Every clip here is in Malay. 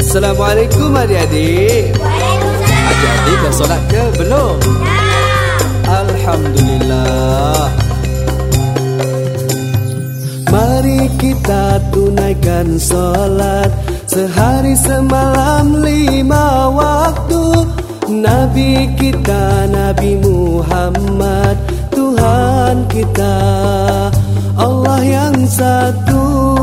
Assalamualaikum adik-adik. Adik-adik dah solat ke? Belum? Alhamdulillah. Mari kita tunaikan solat Sehari semalam lima waktu. Nabi kita Nabi Muhammad Tuhan kita. Allah yang satu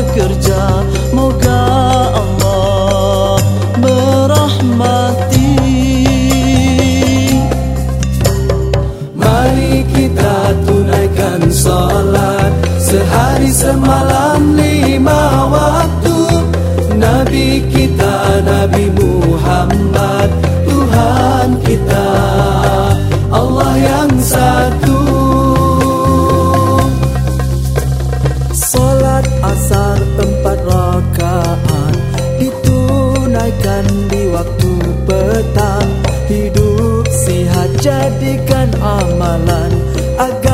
bekerja. Moga Allah merahmati Mari kita tunaikan salat Sehari semalam lima waktu. Nabi kita Nabi Muhammad Tuhan kita. Allah yang satu Ditunaikan di waktu petang. Hidup sihat jadikan amalan Agar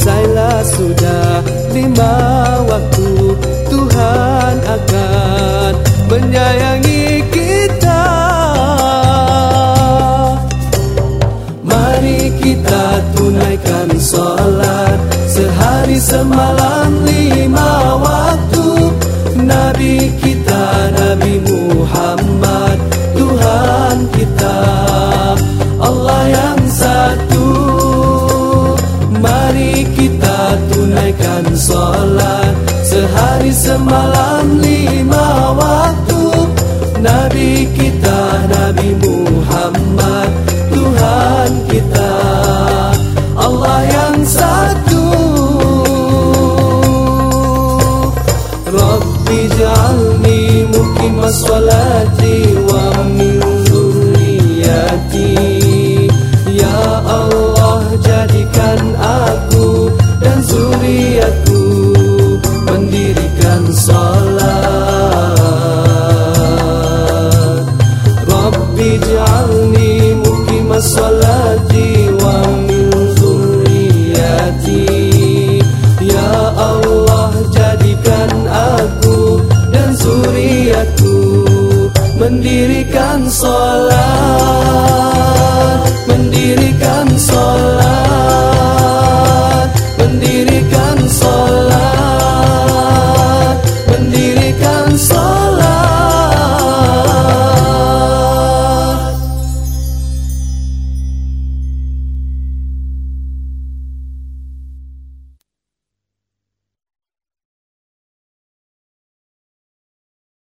Selesailah sudah lima waktu Tuhan akan menyayangi kita. Mari kita tunaikan salat Sehari semalam lima salat Sehari semalam lima waktu. Nabi kita Nabi Muhammad Tuhan kita Allah yang satu. Rabbi ja'alni muqimah salati mendirikan solat.